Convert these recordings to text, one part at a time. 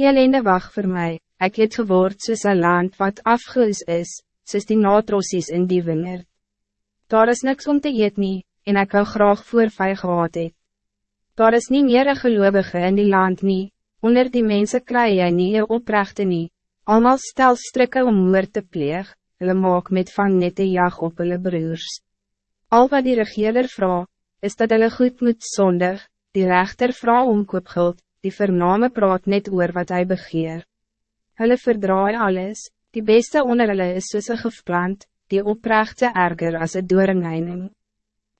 Elende wacht voor mij, ik het geword soos een land wat afgeus is, soos die natrossies in die wingerd. Daar is niks om te eet nie, en ek wil graag voorvij gehad het. Daar is niet meer een gelovige in die land nie, onder die mensen kry jy nie een oprechte nie, allemaal stel strikke om moord te pleeg, hulle maak met van nette jag op hulle broers. Al wat die regeerder vraag, is dat hulle goed moet zondig, die rechter vrouw omkoopguld, die vername praat net oor wat hij begeer. Hulle verdraai alles, die beste onder hulle is soos een gifplant, die oprechte erger as een doorengeining.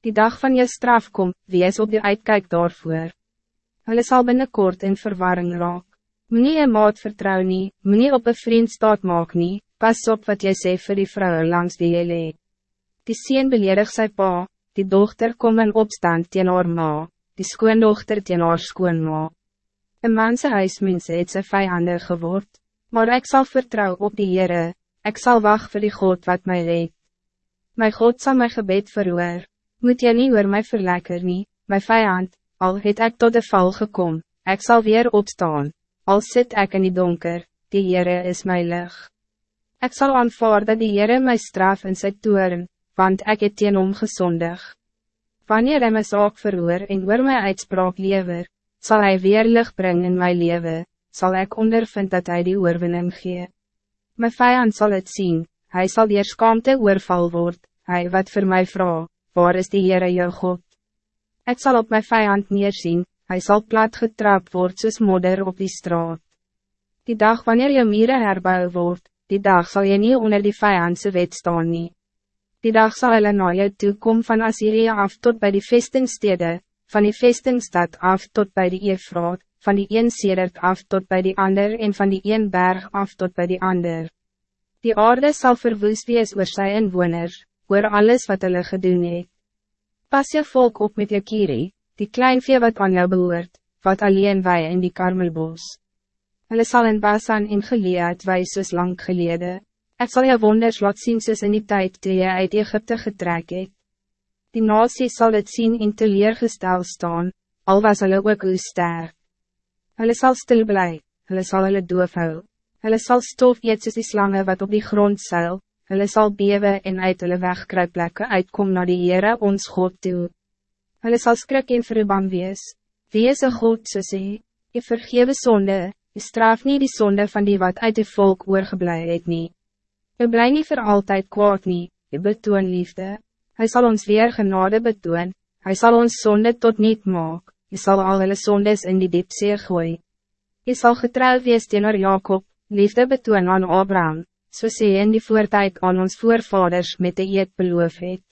Die dag van je straf kom, wie is op die uitkijk daarvoor. Hulle sal binnenkort in verwarring raak. Meneer je maat vertrouw nie, meneer op een vriend staat maak nie, pas op wat jy sê vir die vrouwen langs die jy lee. Die sien beledig sy pa, die dochter kom in opstand teen haar ma, die skoondochter teen haar skoonma. Een manse huismense het sy vijande geword, maar ik zal vertrouwen op die Heere, ik zal wachten voor die God wat mij reed. My God zal mijn gebed verhoor, moet jy nie oor my verlekker nie, my vijand, al het ik tot de val gekom, ik zal weer opstaan, al zit ik in die donker, die Heere is my lig. Ik zal aanvaard dat die Heere my straf in sy toeren, want ik het teen hom gesondig. Wanneer hy my saak verhoor en oor my uitspraak lever, zal hij weer licht brengen in mijn leven, zal ik ondervind dat hij die oorwinning gee. Mijn vijand zal het zien, hij zal die schaamte oorval word, hij wat voor mij vrouw, waar is die Heere jou God? Ik zal op mijn vijand neerzien, hij zal plat getrapt worden soos modder op die straat. Die dag wanneer je mieren herbouw wordt, die dag zal je niet onder die vijandse wet staan nie. Die dag zal hulle na jou toe kom van Assyrië af tot bij die vestingstede, van die vestingstad af tot bij die Eefraat, van die een sedert af tot bij die ander en van die een berg af tot bij die ander. Die aarde zal verwoest wees oor sy inwoners, oor alles wat hulle gedoen het. Pas je volk op met je kiri, die kleinvee wat aan jou behoort, wat alleen wij in die karmelbos. Hulle sal in Basan en geleerd wij soos lang gelede. Ik zal je wonders laat zien soos in die tijd toe jy uit Egypte getrek het. Die nasie sal het zien en teleergestel staan, al was hulle ook hoe sterk. Hulle sal stil bly, hulle sal hulle doof hou. Hulle sal stof eet soos die slange wat op die grond seil, hulle sal bewe en uit hulle wegkruipplekke uitkom naar die Heere ons God toe. Hulle sal skrik en verubam wees. Wie is een God so sê, je vergewe sonde, je straf niet die zonde van die wat uit die volk oorgeblij het nie. Je bly nie voor altijd kwaad nie, je betoon liefde. Hij zal ons weer genade betoon, hij zal ons zonde tot niet maak, je zal al hulle sondes in die diepzee gooi. Je zal getrouw wees teenoor Jacob, liefde betoon aan Abraham, so sê in die voortijd aan ons voorvaders met de eed beloof het.